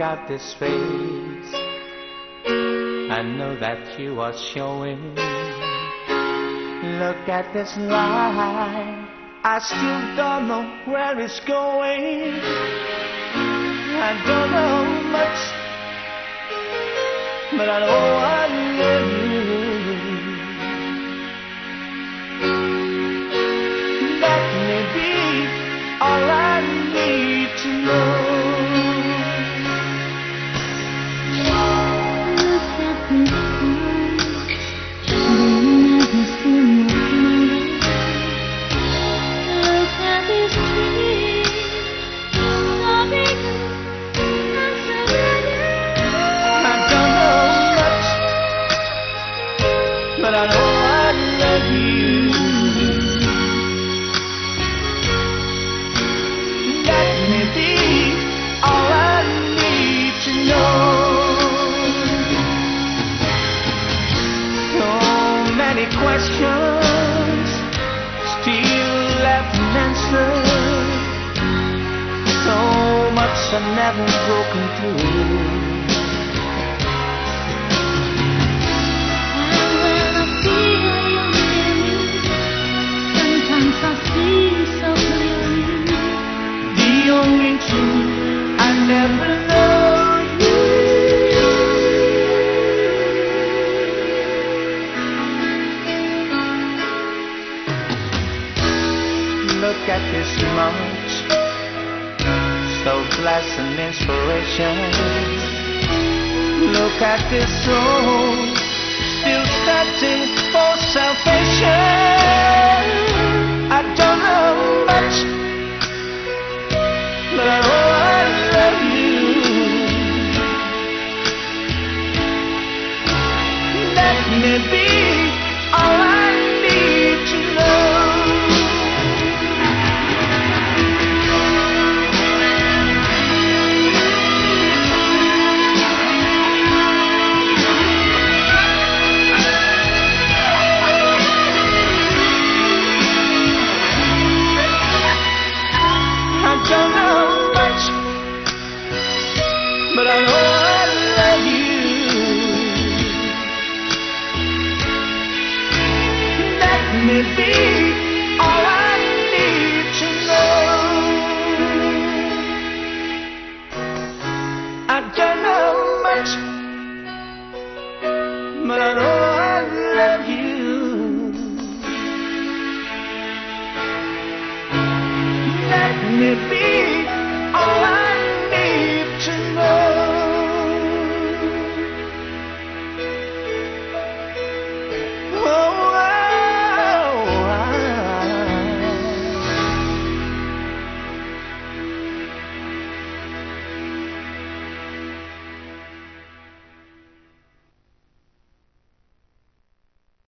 At this face. I know that you are showing. Look at this line. I still don't know where it's going. I don't know much, but I know I love you. Love you. That may be all I need to know. So many questions still left unanswered. So much I've never broken through. Look at this moment, so blessed and inspiration. Look at this soul, still searching for salvation. Don't know much, but I know I love you. That may be Can it be?